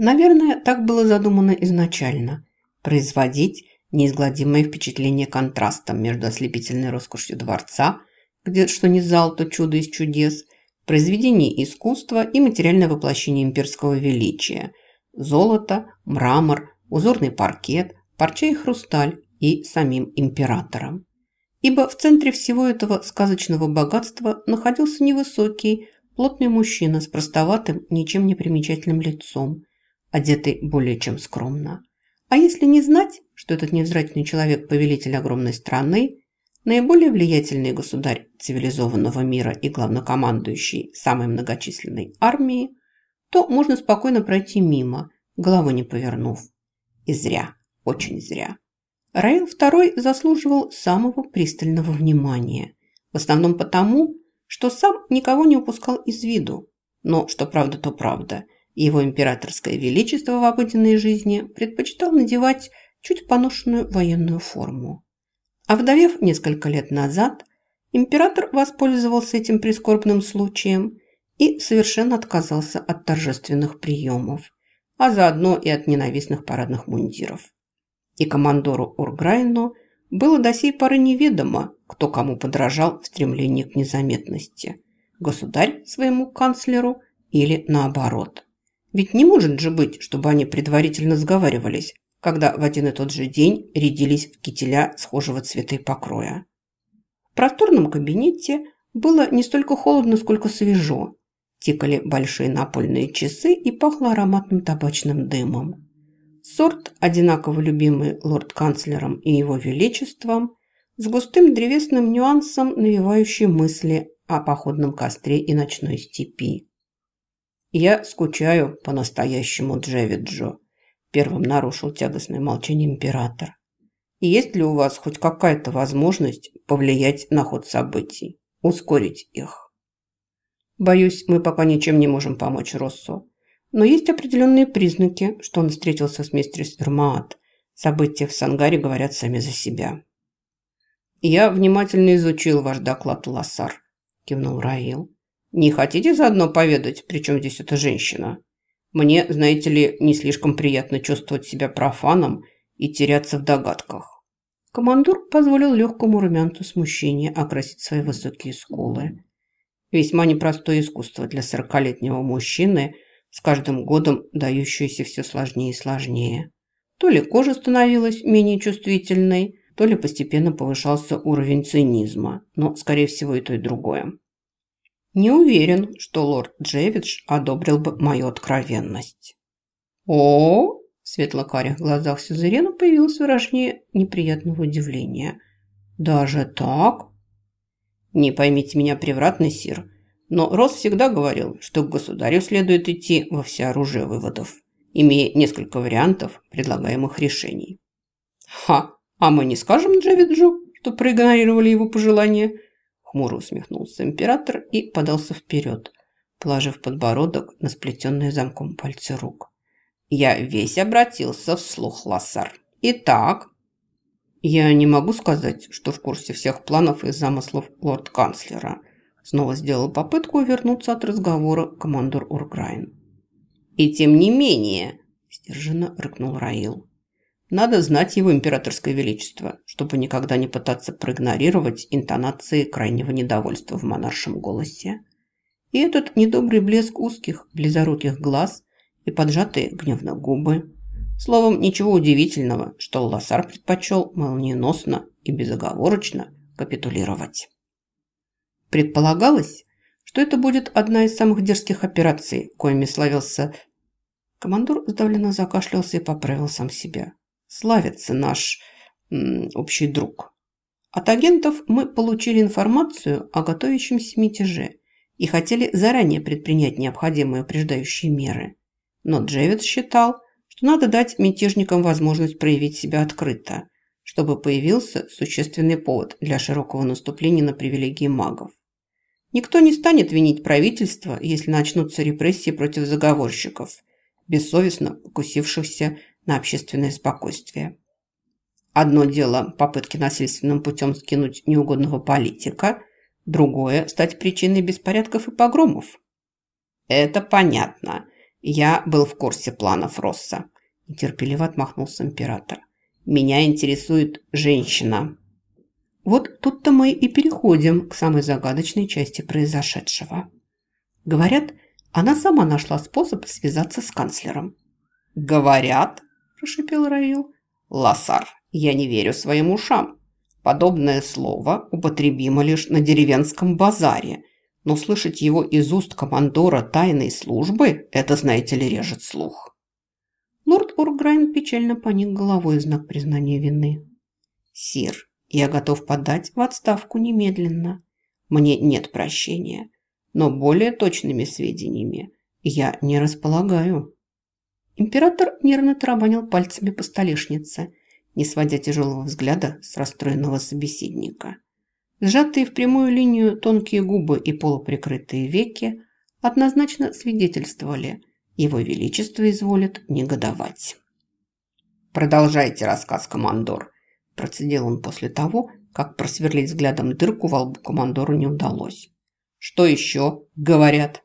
Наверное, так было задумано изначально – производить неизгладимое впечатление контрастом между ослепительной роскошью дворца, где что ни зал, то чудо из чудес, произведение искусства и материальное воплощение имперского величия – золото, мрамор, узорный паркет, парча и хрусталь и самим императором. Ибо в центре всего этого сказочного богатства находился невысокий, плотный мужчина с простоватым, ничем не примечательным лицом, одетый более чем скромно. А если не знать, что этот невзрачный человек – повелитель огромной страны, наиболее влиятельный государь цивилизованного мира и главнокомандующий самой многочисленной армии, то можно спокойно пройти мимо, головы не повернув. И зря, очень зря. Раил II заслуживал самого пристального внимания. В основном потому, что сам никого не упускал из виду. Но что правда, то правда. Его императорское величество в обыденной жизни предпочитал надевать чуть поношенную военную форму. А вдовев несколько лет назад, император воспользовался этим прискорбным случаем и совершенно отказался от торжественных приемов, а заодно и от ненавистных парадных мундиров и командору Урграйну было до сей поры неведомо, кто кому подражал в стремлении к незаметности – государь своему канцлеру или наоборот. Ведь не может же быть, чтобы они предварительно сговаривались, когда в один и тот же день рядились в кителя схожего цвета и покроя. В просторном кабинете было не столько холодно, сколько свежо. Тикали большие напольные часы и пахло ароматным табачным дымом. Сорт, одинаково любимый лорд-канцлером и его величеством, с густым древесным нюансом, навевающий мысли о походном костре и ночной степи. «Я скучаю по-настоящему, Джевиджо», – первым нарушил тягостное молчание император. «Есть ли у вас хоть какая-то возможность повлиять на ход событий, ускорить их?» «Боюсь, мы пока ничем не можем помочь Россу. Но есть определенные признаки, что он встретился с мистерис Вермаат. События в Сангаре говорят сами за себя. «Я внимательно изучил ваш доклад, Лассар», – кивнул Раил. «Не хотите заодно поведать, при чем здесь эта женщина? Мне, знаете ли, не слишком приятно чувствовать себя профаном и теряться в догадках». Командор позволил легкому румянцу смущения окрасить свои высокие скулы. Весьма непростое искусство для сорокалетнего мужчины – с каждым годом дающуюся все сложнее и сложнее. То ли кожа становилась менее чувствительной, то ли постепенно повышался уровень цинизма, но, скорее всего, и то, и другое. Не уверен, что лорд Джевидж одобрил бы мою откровенность. О, в светло-карих глазах Сюзерена появилось выражение неприятного удивления. Даже так? Не поймите меня превратно, сир, но Рос всегда говорил, что к государю следует идти во всеоружие выводов, имея несколько вариантов предлагаемых решений. «Ха! А мы не скажем Джавиджу, что проигнорировали его пожелания?» Хмуро усмехнулся император и подался вперед, положив подбородок на сплетенные замком пальцы рук. «Я весь обратился вслух, Лассар. Итак...» «Я не могу сказать, что в курсе всех планов и замыслов лорд-канцлера», Снова сделал попытку увернуться от разговора командор Уркраин. «И тем не менее», – стерженно рыкнул Раил, – «надо знать его императорское величество, чтобы никогда не пытаться проигнорировать интонации крайнего недовольства в монаршем голосе. И этот недобрый блеск узких, близоруких глаз и поджатые гневно губы. Словом, ничего удивительного, что Лассар предпочел молниеносно и безоговорочно капитулировать». Предполагалось, что это будет одна из самых дерзких операций, коими славился. Командор сдавленно закашлялся и поправил сам себя. Славится наш общий друг. От агентов мы получили информацию о готовящемся мятеже и хотели заранее предпринять необходимые упреждающие меры. Но Джевид считал, что надо дать мятежникам возможность проявить себя открыто, чтобы появился существенный повод для широкого наступления на привилегии магов. Никто не станет винить правительство, если начнутся репрессии против заговорщиков, бессовестно покусившихся на общественное спокойствие. Одно дело – попытки насильственным путем скинуть неугодного политика, другое – стать причиной беспорядков и погромов. Это понятно. Я был в курсе планов Росса. Нетерпеливо отмахнулся император. Меня интересует женщина. Вот тут-то мы и переходим к самой загадочной части произошедшего. Говорят, она сама нашла способ связаться с канцлером. «Говорят?» – прошипел Раил. «Лассар, я не верю своим ушам. Подобное слово употребимо лишь на деревенском базаре, но слышать его из уст командора тайной службы – это, знаете ли, режет слух». Лорд Урграйн печально поник головой в знак признания вины. «Сир, я готов подать в отставку немедленно. Мне нет прощения, но более точными сведениями я не располагаю». Император нервно тарабанил пальцами по столешнице, не сводя тяжелого взгляда с расстроенного собеседника. Сжатые в прямую линию тонкие губы и полуприкрытые веки однозначно свидетельствовали, его величество изволит негодовать. «Продолжайте рассказ, командор», – процедил он после того, как просверлить взглядом дырку во лбу командору не удалось. «Что еще?» – говорят.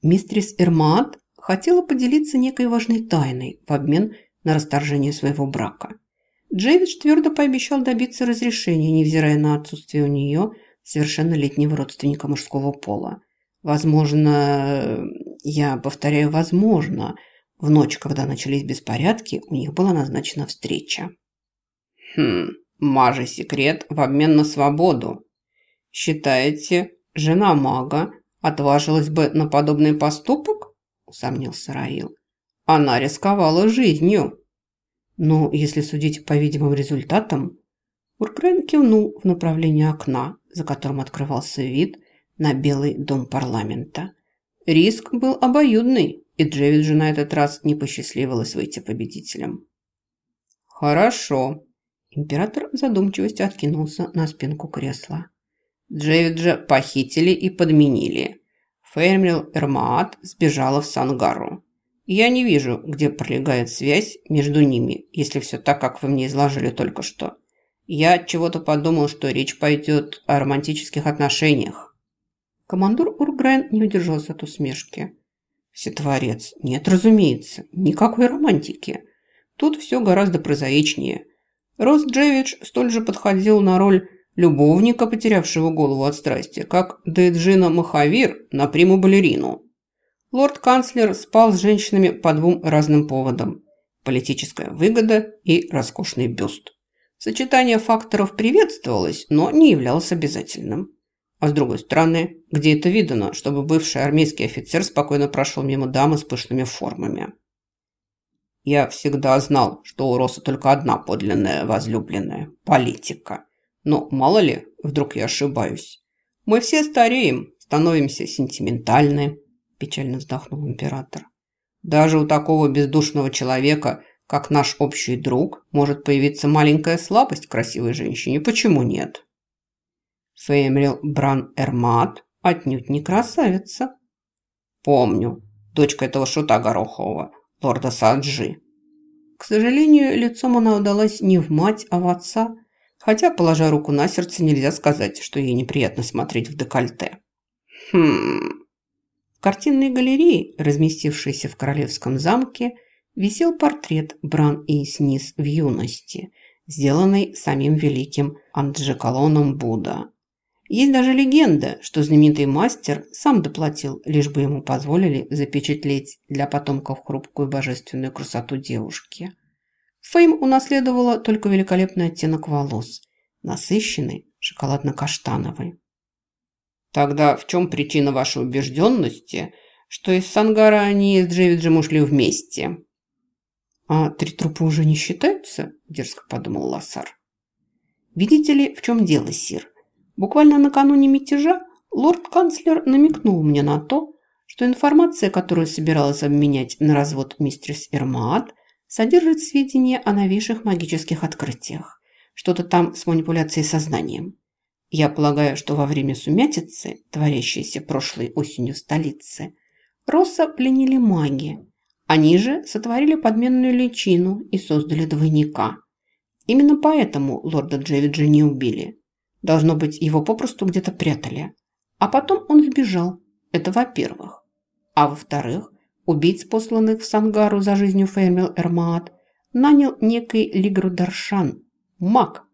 Мистрис Эрмаат хотела поделиться некой важной тайной в обмен на расторжение своего брака. Джейвидж твердо пообещал добиться разрешения, невзирая на отсутствие у нее совершеннолетнего родственника мужского пола. Возможно, я повторяю, возможно, в ночь, когда начались беспорядки, у них была назначена встреча. Хм, мажи секрет в обмен на свободу. Считаете, жена мага отважилась бы на подобный поступок? Усомнился Раил. Она рисковала жизнью. Но если судить по видимым результатам, Уркраин кивнул в направлении окна, за которым открывался вид на Белый дом парламента. Риск был обоюдный, и Джевиджу на этот раз не посчастливилось выйти победителем. «Хорошо», Император в задумчивости откинулся на спинку кресла. Джевиджа похитили и подменили. Феймрил Эрмаат сбежала в Сангару. Я не вижу, где пролегает связь между ними, если все так, как вы мне изложили только что. Я чего-то подумал, что речь пойдет о романтических отношениях. Командор Урграйн не удержался от усмешки. Всетворец, нет, разумеется, никакой романтики. Тут все гораздо прозаичнее. Рос Джевидж столь же подходил на роль любовника, потерявшего голову от страсти, как Дейджина Махавир на приму-балерину. Лорд-канцлер спал с женщинами по двум разным поводам – политическая выгода и роскошный бюст. Сочетание факторов приветствовалось, но не являлось обязательным. А с другой стороны, где это видано, чтобы бывший армейский офицер спокойно прошел мимо дамы с пышными формами? Я всегда знал, что у Роса только одна подлинная возлюбленная – политика – но мало ли, вдруг я ошибаюсь. Мы все стареем, становимся сентиментальны, печально вздохнул император. Даже у такого бездушного человека, как наш общий друг, может появиться маленькая слабость красивой женщине. Почему нет? Феймрил Бран Эрмат отнюдь не красавица. Помню, дочка этого шута Горохового, лорда Саджи. К сожалению, лицом она удалась не в мать, а в отца – Хотя, положа руку на сердце, нельзя сказать, что ей неприятно смотреть в декольте. Хм. В картинной галерее, разместившейся в королевском замке, висел портрет Бран и Снис в юности, сделанный самим великим Анджеколоном Будда. Есть даже легенда, что знаменитый мастер сам доплатил, лишь бы ему позволили запечатлеть для потомков хрупкую божественную красоту девушки – Фейм унаследовала только великолепный оттенок волос, насыщенный, шоколадно-каштановый. Тогда в чем причина вашей убежденности, что из Сангара они с Джевиджем ушли вместе? А три трупа уже не считаются? Дерзко подумал Лассар. Видите ли, в чем дело, Сир? Буквально накануне мятежа лорд-канцлер намекнул мне на то, что информация, которую собиралась обменять на развод мистерс Эрмаат, содержит сведения о новейших магических открытиях. Что-то там с манипуляцией сознанием. Я полагаю, что во время сумятицы, творящейся прошлой осенью в столице, Росса пленили маги. Они же сотворили подменную личину и создали двойника. Именно поэтому лорда Джевиджа не убили. Должно быть, его попросту где-то прятали. А потом он сбежал. Это во-первых. А во-вторых, убийц, посланных в Сангару за жизнью Фермил Эрмаат, нанял некий Лигру Даршан, маг,